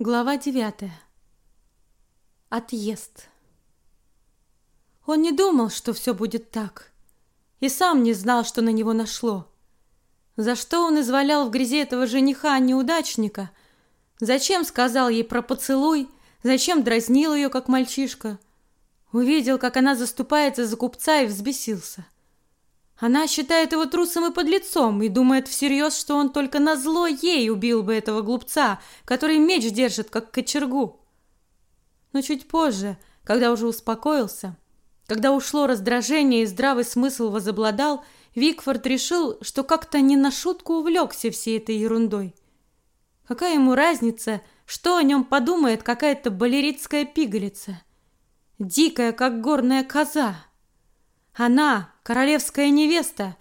Глава девятая. Отъезд. Он не думал, что все будет так, и сам не знал, что на него нашло. За что он извалял в грязи этого жениха-неудачника? Зачем сказал ей про поцелуй? Зачем дразнил ее, как мальчишка? Увидел, как она заступается за купца и взбесился. Она считает его трусом и подлецом и думает всерьез, что он только на зло ей убил бы этого глупца, который меч держит, как кочергу. Но чуть позже, когда уже успокоился, когда ушло раздражение и здравый смысл возобладал, Викфорд решил, что как-то не на шутку увлекся всей этой ерундой. Какая ему разница, что о нем подумает какая-то балеритская пигалица? Дикая, как горная коза. Она, королевская невеста.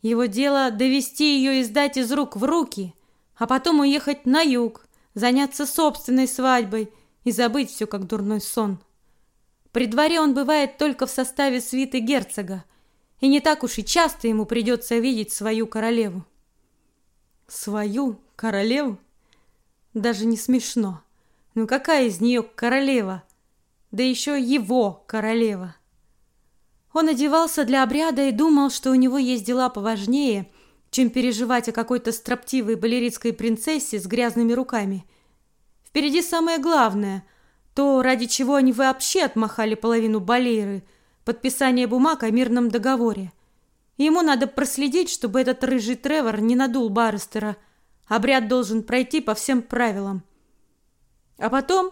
Его дело довести ее и сдать из рук в руки, а потом уехать на юг, заняться собственной свадьбой и забыть все как дурной сон. При дворе он бывает только в составе свиты герцога, и не так уж и часто ему придется видеть свою королеву. Свою королеву? Даже не смешно. Ну какая из нее королева? Да еще его королева. Он одевался для обряда и думал, что у него есть дела поважнее, чем переживать о какой-то строптивой балеритской принцессе с грязными руками. Впереди самое главное, то, ради чего они вообще отмахали половину балеры, подписание бумаг о мирном договоре. Ему надо проследить, чтобы этот рыжий Тревор не надул Баррестера. Обряд должен пройти по всем правилам. А потом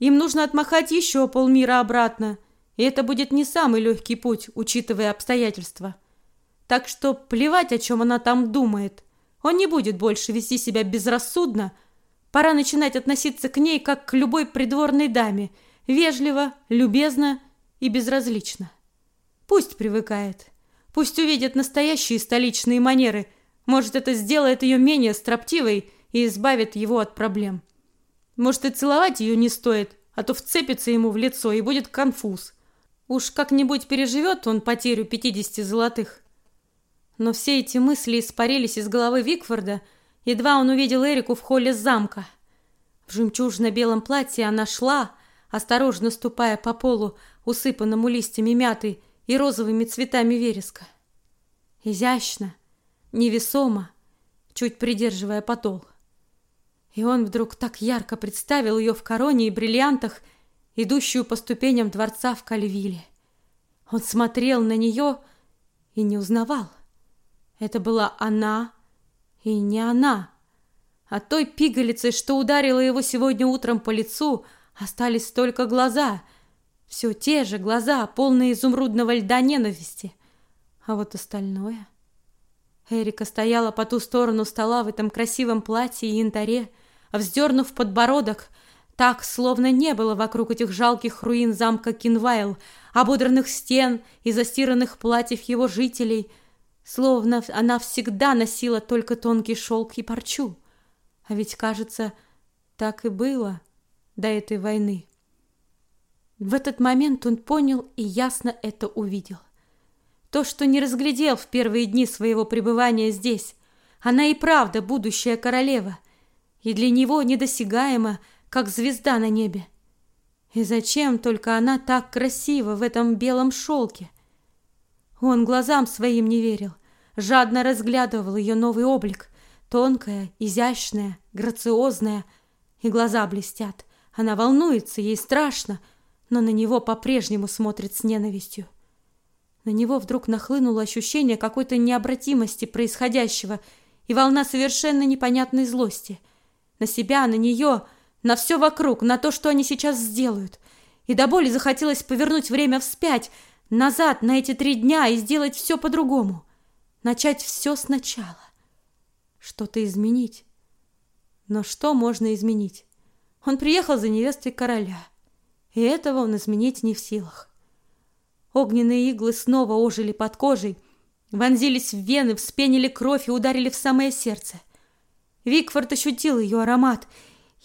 им нужно отмахать еще полмира обратно – и это будет не самый легкий путь, учитывая обстоятельства. Так что плевать, о чем она там думает. Он не будет больше вести себя безрассудно. Пора начинать относиться к ней как к любой придворной даме, вежливо, любезно и безразлично. Пусть привыкает. Пусть увидит настоящие столичные манеры. Может, это сделает ее менее строптивой и избавит его от проблем. Может, и целовать ее не стоит, а то вцепится ему в лицо и будет конфуз. Уж как-нибудь переживет он потерю пятидесяти золотых. Но все эти мысли испарились из головы Викфорда, едва он увидел Эрику в холле замка. В жемчужно-белом платье она шла, осторожно ступая по полу, усыпанному листьями мяты и розовыми цветами вереска. Изящно, невесомо, чуть придерживая подол. И он вдруг так ярко представил ее в короне и бриллиантах, идущую по ступеням дворца в Кальвиле. Он смотрел на нее и не узнавал. Это была она и не она. А той пигалицей, что ударила его сегодня утром по лицу, остались только глаза. Все те же глаза, полные изумрудного льда ненависти. А вот остальное... Эрика стояла по ту сторону стола в этом красивом платье и янтаре, вздернув подбородок, так, словно не было вокруг этих жалких руин замка Кинвайл, ободранных стен и застиранных платьев его жителей, словно она всегда носила только тонкий шелк и парчу. А ведь, кажется, так и было до этой войны. В этот момент он понял и ясно это увидел. То, что не разглядел в первые дни своего пребывания здесь, она и правда будущая королева, и для него недосягаема, как звезда на небе. И зачем только она так красива в этом белом шелке? Он глазам своим не верил, жадно разглядывал ее новый облик, тонкая, изящная, грациозная, и глаза блестят. Она волнуется, ей страшно, но на него по-прежнему смотрит с ненавистью. На него вдруг нахлынуло ощущение какой-то необратимости происходящего и волна совершенно непонятной злости. На себя, на нее, на все вокруг, на то, что они сейчас сделают. И до боли захотелось повернуть время вспять, назад на эти три дня и сделать все по-другому. Начать все сначала. Что-то изменить. Но что можно изменить? Он приехал за невестой короля, и этого он изменить не в силах. Огненные иглы снова ожили под кожей, вонзились в вены, вспенили кровь и ударили в самое сердце. Викфорд ощутил ее аромат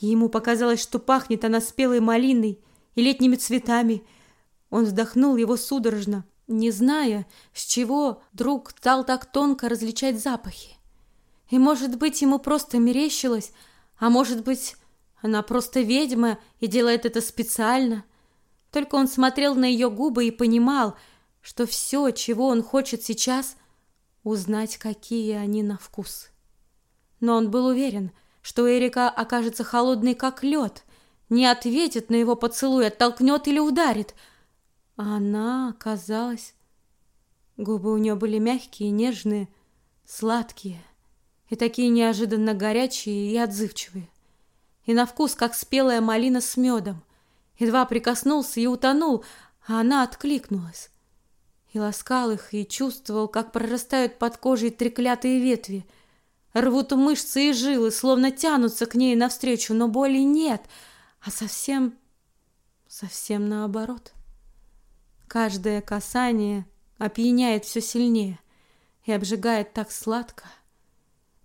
ему показалось, что пахнет она спелой малиной и летними цветами. Он вздохнул его судорожно, не зная, с чего друг стал так тонко различать запахи. И, может быть, ему просто мерещилось, а может быть, Она просто ведьма и делает это специально. Только он смотрел на ее губы и понимал, что все, чего он хочет сейчас, узнать, какие они на вкус. Но он был уверен, что Эрика окажется холодной, как лед, не ответит на его поцелуй, оттолкнет или ударит. А она оказалась... Губы у нее были мягкие, нежные, сладкие и такие неожиданно горячие и отзывчивые. И на вкус, как спелая малина с медом. Едва прикоснулся и утонул, а она откликнулась. И ласкал их, и чувствовал, как прорастают под кожей треклятые ветви. Рвут мышцы и жилы, словно тянутся к ней навстречу, но боли нет, а совсем, совсем наоборот. Каждое касание опьяняет все сильнее и обжигает так сладко.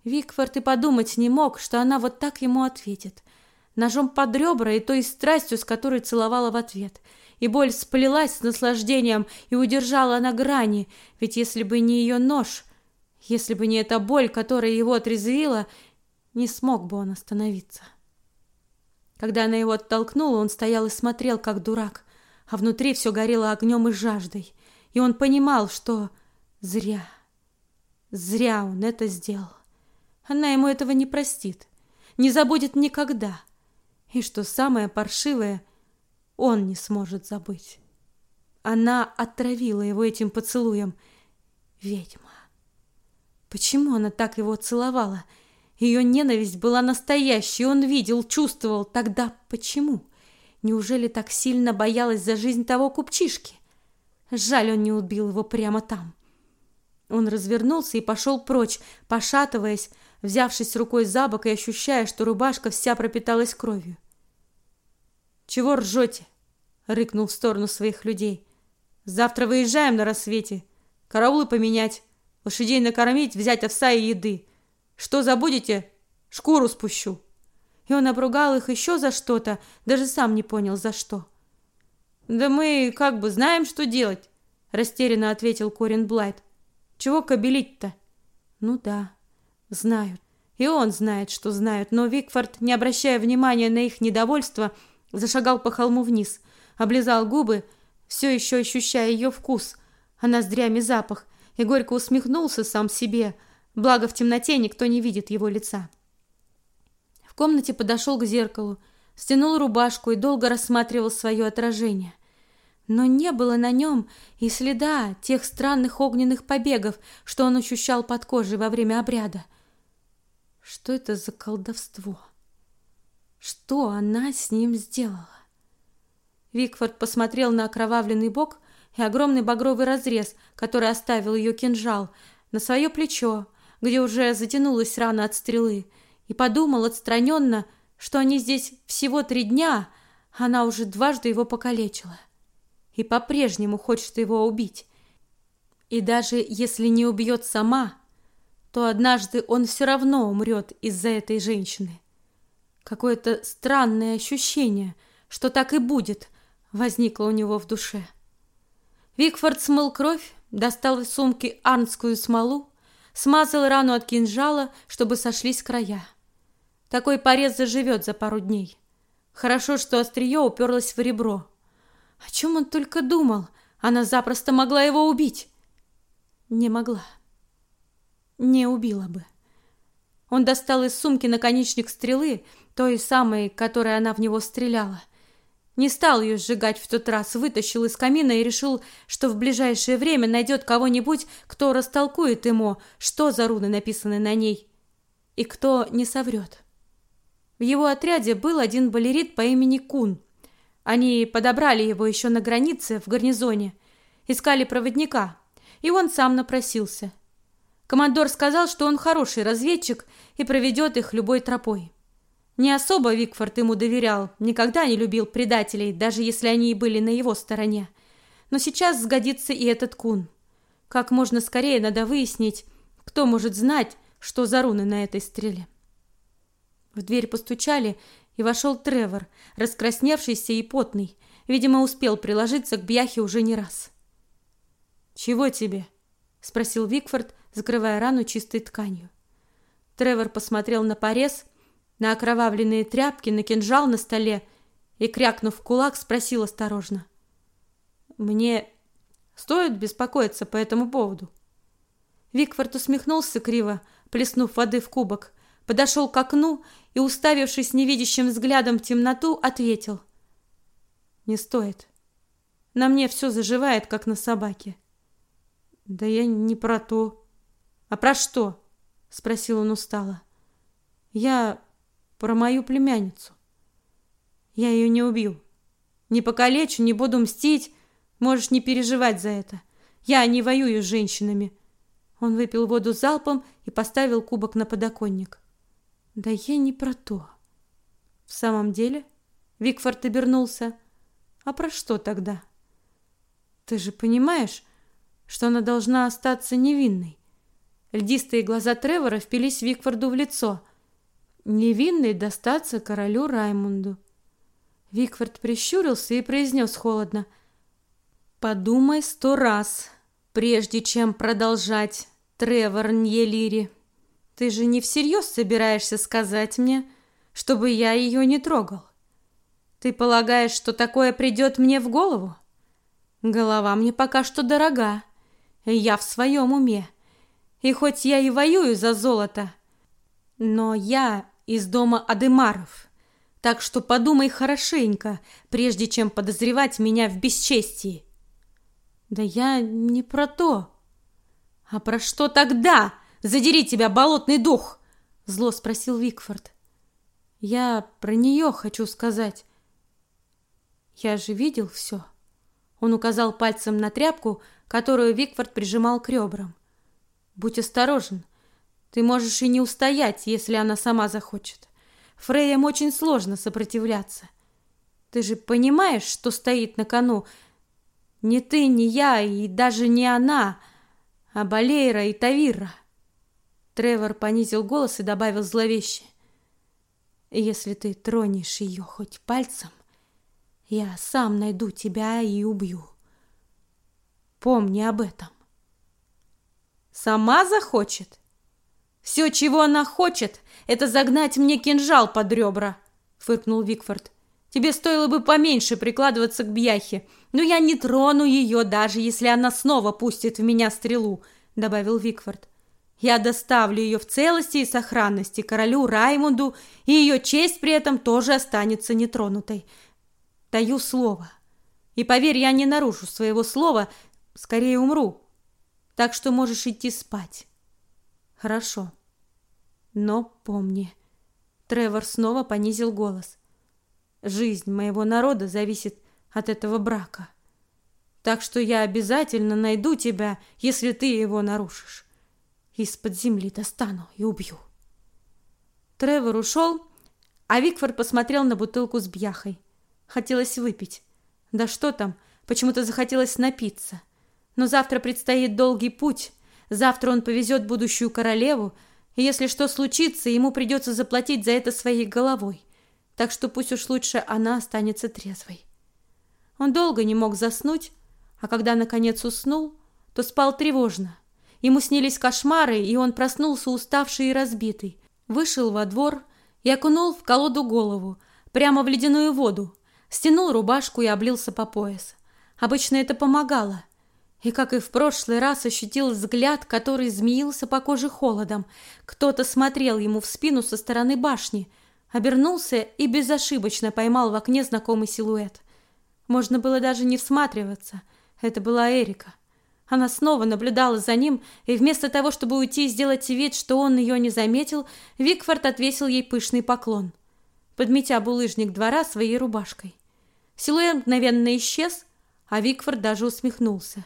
Викфорд и подумать не мог, что она вот так ему ответит — ножом под ребра и той страстью, с которой целовала в ответ. И боль сплелась с наслаждением и удержала на грани, ведь если бы не ее нож, если бы не эта боль, которая его отрезвила, не смог бы он остановиться. Когда она его оттолкнула, он стоял и смотрел, как дурак, а внутри все горело огнем и жаждой, и он понимал, что зря, зря он это сделал. Она ему этого не простит, не забудет никогда — и что самое паршивое, он не сможет забыть. Она отравила его этим поцелуем. Ведьма. Почему она так его целовала? Ее ненависть была настоящей, он видел, чувствовал. Тогда почему? Неужели так сильно боялась за жизнь того купчишки? Жаль, он не убил его прямо там. Он развернулся и пошел прочь, пошатываясь, взявшись рукой за бок и ощущая, что рубашка вся пропиталась кровью. Чего ржете? рыкнул в сторону своих людей. Завтра выезжаем на рассвете. Караулы поменять, лошадей накормить, взять овса и еды. Что забудете, шкуру спущу. И он обругал их еще за что-то, даже сам не понял за что. Да мы как бы знаем, что делать, растерянно ответил Корин Блайт. Чего кобелить-то? Ну да, знают. И он знает, что знают, но Викфорд, не обращая внимания на их недовольство, Зашагал по холму вниз, облизал губы, все еще ощущая ее вкус, а ноздрями запах, и горько усмехнулся сам себе, благо в темноте никто не видит его лица. В комнате подошел к зеркалу, стянул рубашку и долго рассматривал свое отражение. Но не было на нем и следа тех странных огненных побегов, что он ощущал под кожей во время обряда. Что это за колдовство? Что она с ним сделала? Викфорд посмотрел на окровавленный бок и огромный багровый разрез, который оставил ее кинжал, на свое плечо, где уже затянулась рана от стрелы, и подумал отстраненно, что они здесь всего три дня, а она уже дважды его покалечила. И по-прежнему хочет его убить. И даже если не убьет сама, то однажды он все равно умрет из-за этой женщины. Какое-то странное ощущение, что так и будет, возникло у него в душе. Викфорд смыл кровь, достал из сумки арнскую смолу, смазал рану от кинжала, чтобы сошлись края. Такой порез заживет за пару дней. Хорошо, что острие уперлось в ребро. О чем он только думал? Она запросто могла его убить. Не могла. Не убила бы. Он достал из сумки наконечник стрелы, той самой, которой она в него стреляла. Не стал ее сжигать в тот раз, вытащил из камина и решил, что в ближайшее время найдет кого-нибудь, кто растолкует ему, что за руны написаны на ней, и кто не соврет. В его отряде был один балерит по имени Кун. Они подобрали его еще на границе в гарнизоне, искали проводника, и он сам напросился. Командор сказал, что он хороший разведчик и проведет их любой тропой. Не особо Викфорд ему доверял, никогда не любил предателей, даже если они и были на его стороне. Но сейчас сгодится и этот кун. Как можно скорее надо выяснить, кто может знать, что за руны на этой стреле. В дверь постучали, и вошел Тревор, раскрасневшийся и потный. Видимо, успел приложиться к бяхе уже не раз. «Чего тебе?» — спросил Викфорд, закрывая рану чистой тканью. Тревор посмотрел на порез, на окровавленные тряпки, на кинжал на столе и, крякнув кулак, спросил осторожно. «Мне стоит беспокоиться по этому поводу?» Викфорд усмехнулся криво, плеснув воды в кубок, подошел к окну и, уставившись невидящим взглядом в темноту, ответил. «Не стоит. На мне все заживает, как на собаке». «Да я не про то». «А про что?» — спросил он устало. «Я про мою племянницу. Я ее не убью. Не покалечу, не буду мстить. Можешь не переживать за это. Я не воюю с женщинами». Он выпил воду залпом и поставил кубок на подоконник. Да я не про то. В самом деле, Викфорд обернулся. А про что тогда? Ты же понимаешь, что она должна остаться невинной. Льдистые глаза Тревора впились Викфорду в лицо. Невинной достаться королю Раймунду. Викфорд прищурился и произнес холодно: "Подумай сто раз, прежде чем продолжать, Тревор Ньелири". Ты же не всерьез собираешься сказать мне, чтобы я ее не трогал? Ты полагаешь, что такое придет мне в голову? Голова мне пока что дорога. Я в своем уме. И хоть я и воюю за золото, но я из дома Адемаров. Так что подумай хорошенько, прежде чем подозревать меня в бесчестии. Да я не про то. А про что тогда? Задери тебя, болотный дух!» Зло спросил Викфорд. «Я про нее хочу сказать. Я же видел все». Он указал пальцем на тряпку, которую Викфорд прижимал к ребрам. «Будь осторожен. Ты можешь и не устоять, если она сама захочет. Фреям очень сложно сопротивляться. Ты же понимаешь, что стоит на кону? Не ты, не я и даже не она, а Балейра и Тавира». Тревор понизил голос и добавил зловеще. «Если ты тронешь ее хоть пальцем, я сам найду тебя и убью. Помни об этом». «Сама захочет?» «Все, чего она хочет, это загнать мне кинжал под ребра», — фыркнул Викфорд. «Тебе стоило бы поменьше прикладываться к бьяхе, но я не трону ее, даже если она снова пустит в меня стрелу», — добавил Викфорд. Я доставлю ее в целости и сохранности королю Раймунду, и ее честь при этом тоже останется нетронутой. Даю слово. И поверь, я не нарушу своего слова, скорее умру. Так что можешь идти спать. Хорошо. Но помни, Тревор снова понизил голос. Жизнь моего народа зависит от этого брака. Так что я обязательно найду тебя, если ты его нарушишь. Из-под земли достану и убью. Тревор ушел, а Викфорд посмотрел на бутылку с бьяхой. Хотелось выпить. Да что там, почему-то захотелось напиться. Но завтра предстоит долгий путь. Завтра он повезет будущую королеву, и если что случится, ему придется заплатить за это своей головой. Так что пусть уж лучше она останется трезвой. Он долго не мог заснуть, а когда наконец уснул, то спал тревожно. Ему снились кошмары, и он проснулся уставший и разбитый. Вышел во двор и окунул в колоду голову, прямо в ледяную воду, стянул рубашку и облился по пояс. Обычно это помогало. И, как и в прошлый раз, ощутил взгляд, который змеился по коже холодом. Кто-то смотрел ему в спину со стороны башни, обернулся и безошибочно поймал в окне знакомый силуэт. Можно было даже не всматриваться. Это была Эрика. Она снова наблюдала за ним, и вместо того, чтобы уйти и сделать вид, что он ее не заметил, Викфорд отвесил ей пышный поклон, подметя булыжник двора своей рубашкой. Силуэт мгновенно исчез, а Викфорд даже усмехнулся.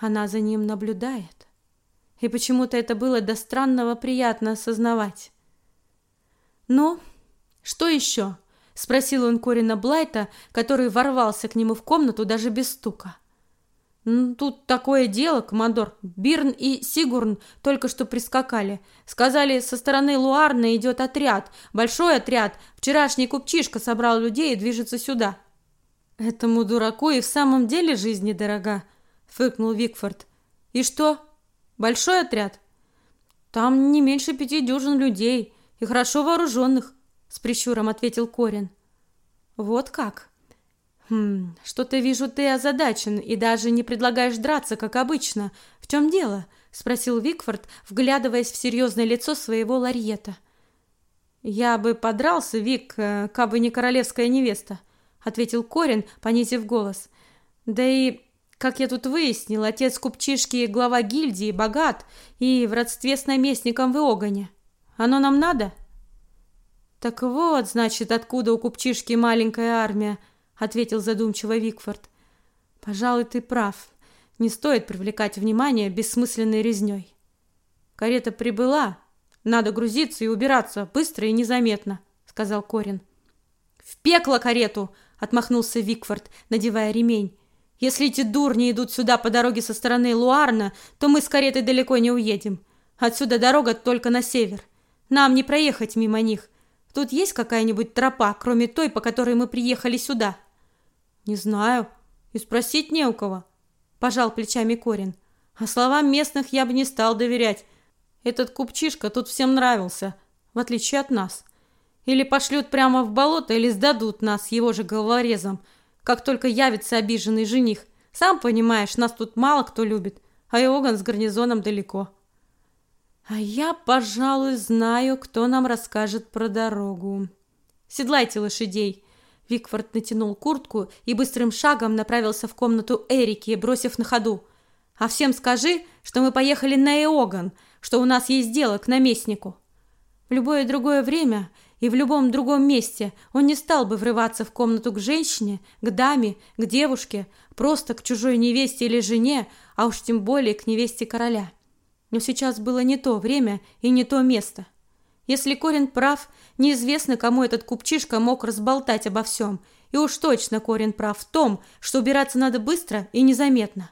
Она за ним наблюдает. И почему-то это было до странного приятно осознавать. «Ну, что еще?» — спросил он Корина Блайта, который ворвался к нему в комнату даже без стука. «Тут такое дело, командор. Бирн и Сигурн только что прискакали. Сказали, со стороны Луарна идет отряд. Большой отряд. Вчерашний купчишка собрал людей и движется сюда». «Этому дураку и в самом деле жизни дорога», — фыркнул Викфорд. «И что? Большой отряд?» «Там не меньше пяти дюжин людей и хорошо вооруженных», с прищуром ответил Корин. Вот как? Хм, что-то вижу, ты озадачен и даже не предлагаешь драться, как обычно. В чем дело? спросил Викфорд, вглядываясь в серьезное лицо своего Ларьета. Я бы подрался, Вик, э, кабы не королевская невеста, ответил Корин, понизив голос. Да и как я тут выяснил, отец купчишки глава гильдии богат и в родстве с наместником в Иогане. Оно нам надо? Так вот, значит, откуда у купчишки маленькая армия, ответил задумчиво Викфорд. Пожалуй, ты прав. Не стоит привлекать внимание бессмысленной резней. Карета прибыла. Надо грузиться и убираться быстро и незаметно, сказал Корин. В пекло карету, отмахнулся Викфорд, надевая ремень. Если эти дурни идут сюда по дороге со стороны Луарна, то мы с каретой далеко не уедем. Отсюда дорога только на север. Нам не проехать мимо них. Тут есть какая-нибудь тропа, кроме той, по которой мы приехали сюда? Не знаю. И спросить не у кого. Пожал плечами Корин. А словам местных я бы не стал доверять. Этот купчишка тут всем нравился, в отличие от нас. Или пошлют прямо в болото, или сдадут нас его же головорезом, как только явится обиженный жених. Сам понимаешь, нас тут мало кто любит, а Иоган с гарнизоном далеко. А я, пожалуй, знаю, кто нам расскажет про дорогу. Седлайте лошадей. Викфорд натянул куртку и быстрым шагом направился в комнату Эрики, бросив на ходу: "А всем скажи, что мы поехали на Иоган, что у нас есть дело к наместнику". В любое другое время и в любом другом месте он не стал бы врываться в комнату к женщине, к даме, к девушке, просто к чужой невесте или жене, а уж тем более к невесте короля. Но сейчас было не то время и не то место. Если Корин прав, неизвестно, кому этот купчишка мог разболтать обо всем. И уж точно Корин прав в том, что убираться надо быстро и незаметно.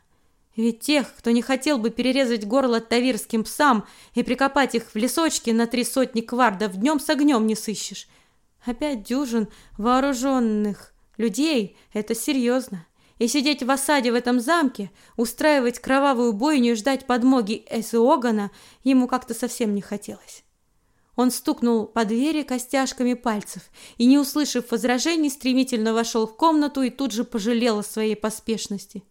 Ведь тех, кто не хотел бы перерезать горло тавирским псам и прикопать их в лесочке на три сотни квардов, днем с огнем не сыщешь. Опять дюжин вооруженных людей – это серьезно. И сидеть в осаде в этом замке, устраивать кровавую бойню и ждать подмоги Эсуогана ему как-то совсем не хотелось. Он стукнул по двери костяшками пальцев и, не услышав возражений, стремительно вошел в комнату и тут же пожалел о своей поспешности.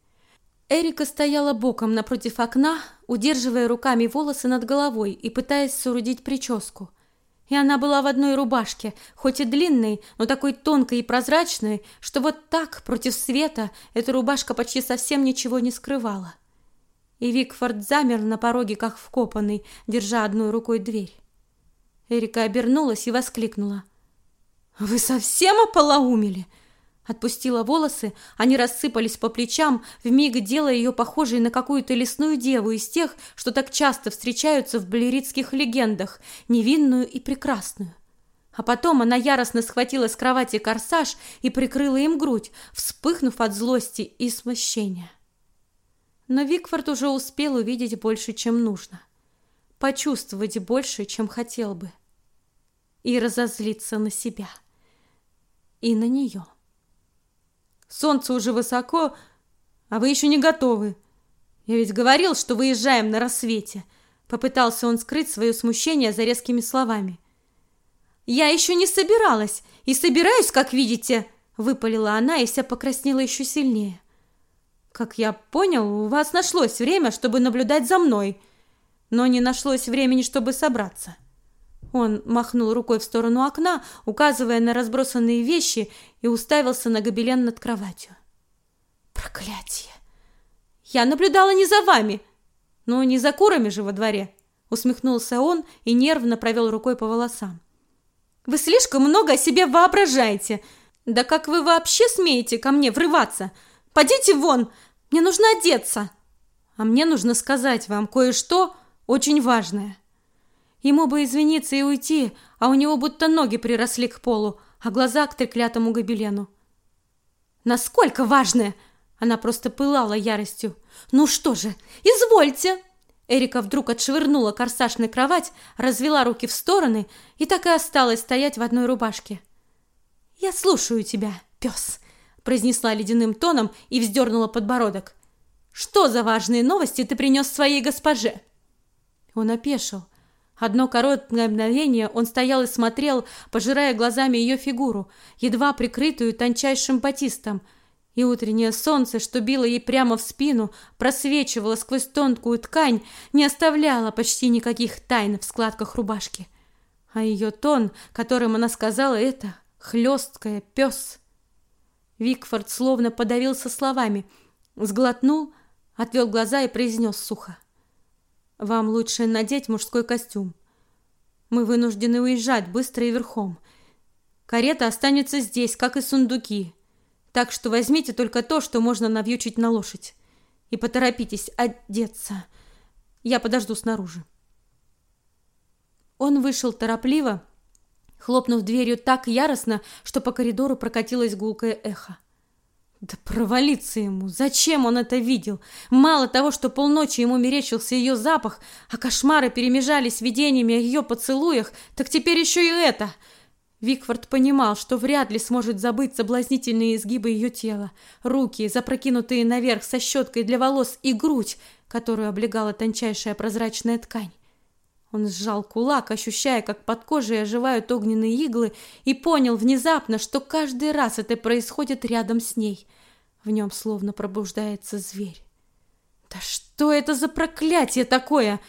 Эрика стояла боком напротив окна, удерживая руками волосы над головой и пытаясь соорудить прическу – и она была в одной рубашке, хоть и длинной, но такой тонкой и прозрачной, что вот так, против света, эта рубашка почти совсем ничего не скрывала. И Викфорд замер на пороге, как вкопанный, держа одной рукой дверь. Эрика обернулась и воскликнула. «Вы совсем ополоумели? Отпустила волосы, они рассыпались по плечам, вмиг делая ее похожей на какую-то лесную деву из тех, что так часто встречаются в балеритских легендах, невинную и прекрасную. А потом она яростно схватила с кровати корсаж и прикрыла им грудь, вспыхнув от злости и смущения. Но Викфорд уже успел увидеть больше, чем нужно, почувствовать больше, чем хотел бы, и разозлиться на себя и на нее. Солнце уже высоко, а вы еще не готовы. Я ведь говорил, что выезжаем на рассвете. Попытался он скрыть свое смущение за резкими словами. Я еще не собиралась и собираюсь, как видите, выпалила она и вся покраснела еще сильнее. Как я понял, у вас нашлось время, чтобы наблюдать за мной, но не нашлось времени, чтобы собраться. Он махнул рукой в сторону окна, указывая на разбросанные вещи, и уставился на гобелен над кроватью. Проклятие! Я наблюдала не за вами, но не за курами же во дворе, усмехнулся он и нервно провел рукой по волосам. Вы слишком много о себе воображаете. Да как вы вообще смеете ко мне врываться? Пойдите вон, мне нужно одеться. А мне нужно сказать вам кое-что очень важное. Ему бы извиниться и уйти, а у него будто ноги приросли к полу, а глаза к треклятому гобелену. Насколько важное! Она просто пылала яростью. Ну что же, извольте! Эрика вдруг отшвырнула корсаж на кровать, развела руки в стороны и так и осталась стоять в одной рубашке. «Я слушаю тебя, пес», — произнесла ледяным тоном и вздернула подбородок. «Что за важные новости ты принес своей госпоже?» Он опешил, Одно короткое мгновение он стоял и смотрел, пожирая глазами ее фигуру, едва прикрытую тончайшим батистом, и утреннее солнце, что било ей прямо в спину, просвечивало сквозь тонкую ткань, не оставляло почти никаких тайн в складках рубашки. А ее тон, которым она сказала это, хлесткая, пес. Викфорд словно подавился словами, сглотнул, отвел глаза и произнес сухо. Вам лучше надеть мужской костюм. Мы вынуждены уезжать быстро и верхом. Карета останется здесь, как и сундуки. Так что возьмите только то, что можно навьючить на лошадь. И поторопитесь одеться. Я подожду снаружи. Он вышел торопливо, хлопнув дверью так яростно, что по коридору прокатилось гулкое эхо. Да провалиться ему! Зачем он это видел? Мало того, что полночи ему мерещился ее запах, а кошмары перемежались видениями о ее поцелуях, так теперь еще и это. Викфорд понимал, что вряд ли сможет забыть соблазнительные изгибы ее тела, руки, запрокинутые наверх со щеткой для волос и грудь, которую облегала тончайшая прозрачная ткань. Он сжал кулак, ощущая, как под кожей оживают огненные иглы, и понял внезапно, что каждый раз это происходит рядом с ней. В нем словно пробуждается зверь. Да что это за проклятие такое?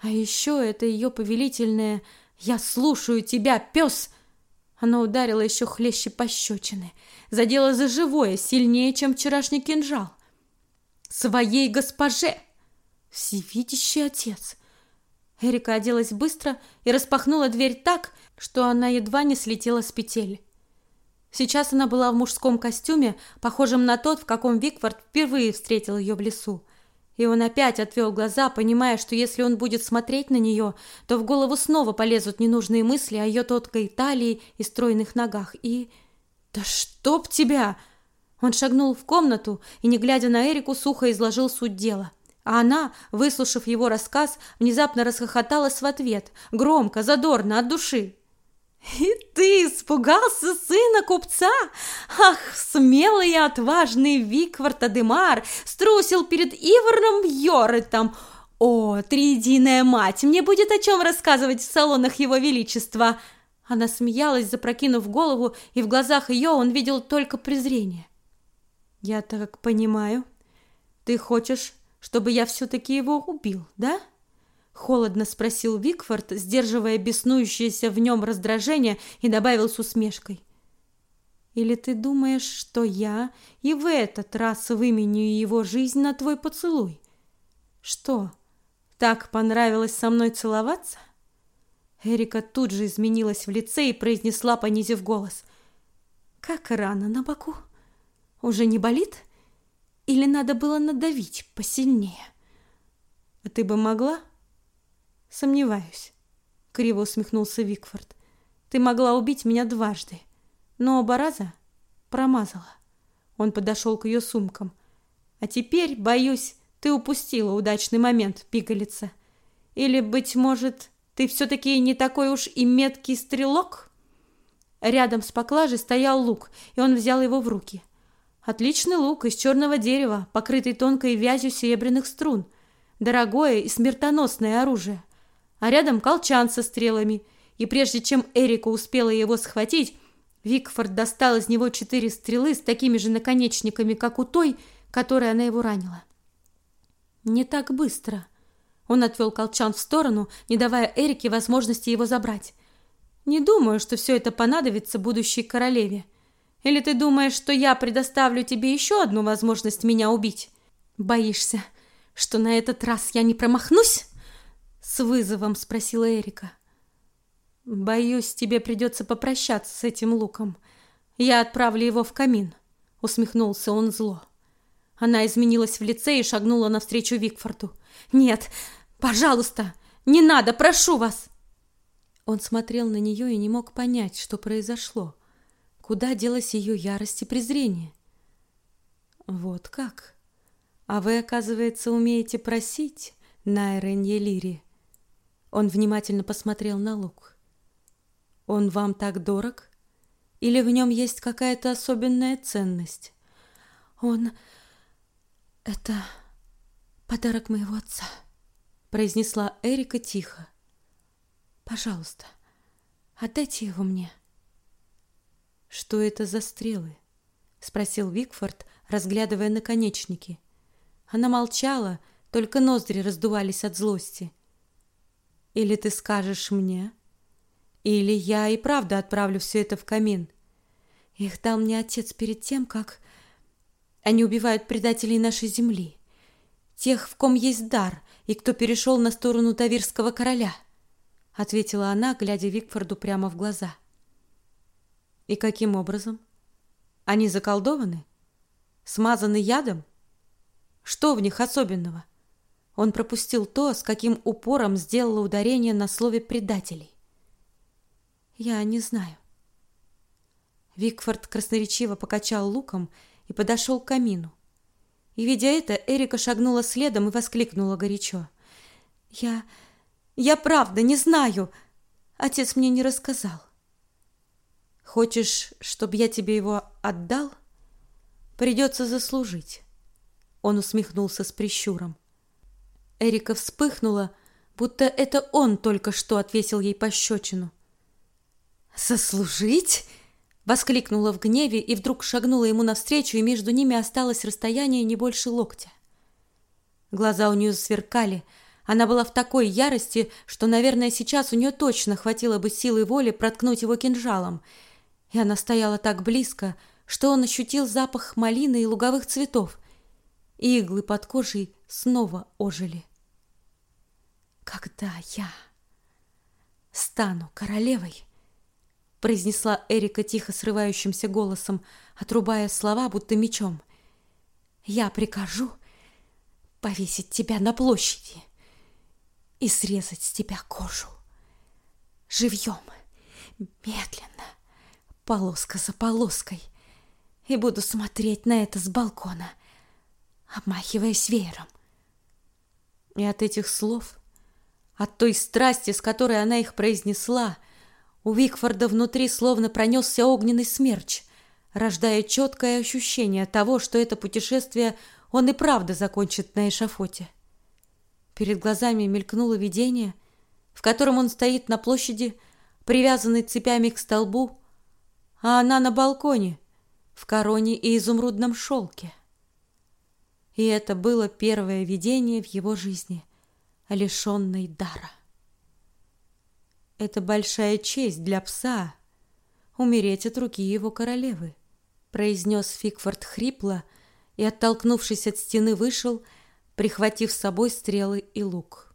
А еще это ее повелительное «Я слушаю тебя, пес!» Она ударила еще хлеще пощечины, задела за живое, сильнее, чем вчерашний кинжал. «Своей госпоже!» Всевидящий отец! Эрика оделась быстро и распахнула дверь так, что она едва не слетела с петель. Сейчас она была в мужском костюме, похожем на тот, в каком Викфорд впервые встретил ее в лесу. И он опять отвел глаза, понимая, что если он будет смотреть на нее, то в голову снова полезут ненужные мысли о ее тонкой талии и стройных ногах. И... «Да чтоб тебя!» Он шагнул в комнату и, не глядя на Эрику, сухо изложил суть дела. А она, выслушав его рассказ, внезапно расхохоталась в ответ, громко, задорно, от души. «И ты испугался сына купца? Ах, смелый и отважный Виквард Адемар струсил перед Иворном Йорытом! О, триединая мать, мне будет о чем рассказывать в салонах его величества!» Она смеялась, запрокинув голову, и в глазах ее он видел только презрение. «Я так понимаю, ты хочешь, чтобы я все-таки его убил, да?» Холодно спросил Викфорд, сдерживая беснующееся в нем раздражение, и добавил с усмешкой. «Или ты думаешь, что я и в этот раз выменю его жизнь на твой поцелуй? Что, так понравилось со мной целоваться?» Эрика тут же изменилась в лице и произнесла, понизив голос. «Как рано на боку? Уже не болит?» Или надо было надавить посильнее? А ты бы могла? Сомневаюсь. Криво усмехнулся Викфорд. Ты могла убить меня дважды, но оба раза промазала. Он подошел к ее сумкам. А теперь, боюсь, ты упустила удачный момент, пигалица. Или, быть может, ты все-таки не такой уж и меткий стрелок? Рядом с поклажей стоял лук, и он взял его в руки. Отличный лук из черного дерева, покрытый тонкой вязью серебряных струн. Дорогое и смертоносное оружие. А рядом колчан со стрелами. И прежде чем Эрика успела его схватить, Викфорд достал из него четыре стрелы с такими же наконечниками, как у той, которой она его ранила. Не так быстро. Он отвел колчан в сторону, не давая Эрике возможности его забрать. Не думаю, что все это понадобится будущей королеве. Или ты думаешь, что я предоставлю тебе еще одну возможность меня убить? Боишься, что на этот раз я не промахнусь? С вызовом спросила Эрика. Боюсь, тебе придется попрощаться с этим луком. Я отправлю его в камин, усмехнулся он зло. Она изменилась в лице и шагнула навстречу Викфорду. Нет, пожалуйста, не надо, прошу вас. Он смотрел на нее и не мог понять, что произошло. Куда делась ее ярость и презрение? Вот как? А вы, оказывается, умеете просить, Найренье Лири. Он внимательно посмотрел на лук. Он вам так дорог? Или в нем есть какая-то особенная ценность? Он... Это подарок моего отца, произнесла Эрика тихо. Пожалуйста, отдайте его мне. Что это за стрелы? спросил Викфорд, разглядывая наконечники. Она молчала, только ноздри раздувались от злости. Или ты скажешь мне, или я и правда отправлю все это в камин. Их дал мне отец перед тем, как они убивают предателей нашей земли, тех, в ком есть дар, и кто перешел на сторону Тавирского короля, ответила она, глядя Викфорду прямо в глаза. И каким образом? Они заколдованы? Смазаны ядом? Что в них особенного? Он пропустил то, с каким упором сделала ударение на слове предателей. Я не знаю. Викфорд красноречиво покачал луком и подошел к камину. И видя это, Эрика шагнула следом и воскликнула горячо: "Я я правда не знаю. Отец мне не рассказал. Хочешь, чтобы я тебе его отдал? Придется заслужить". Он усмехнулся с прищуром. Эрика вспыхнула, будто это он только что отвесил ей пощечину. «Сослужить?» Воскликнула в гневе и вдруг шагнула ему навстречу, и между ними осталось расстояние не больше локтя. Глаза у нее сверкали. Она была в такой ярости, что, наверное, сейчас у нее точно хватило бы силы воли проткнуть его кинжалом. И она стояла так близко, что он ощутил запах малины и луговых цветов. И иглы под кожей снова ожили. Когда я стану королевой, произнесла Эрика тихо срывающимся голосом, отрубая слова будто мечом. Я прикажу повесить тебя на площади и срезать с тебя кожу живьем, медленно, полоска за полоской, и буду смотреть на это с балкона, обмахиваясь веером. И от этих слов, от той страсти, с которой она их произнесла, у Викфорда внутри словно пронесся огненный смерч, рождая четкое ощущение того, что это путешествие он и правда закончит на эшафоте. Перед глазами мелькнуло видение, в котором он стоит на площади, привязанный цепями к столбу, а она на балконе, в короне и изумрудном шелке. И это было первое видение в его жизни, лишенной дара. Это большая честь для пса умереть от руки его королевы, произнес Фигфорд хрипло и, оттолкнувшись от стены, вышел, прихватив с собой стрелы и лук.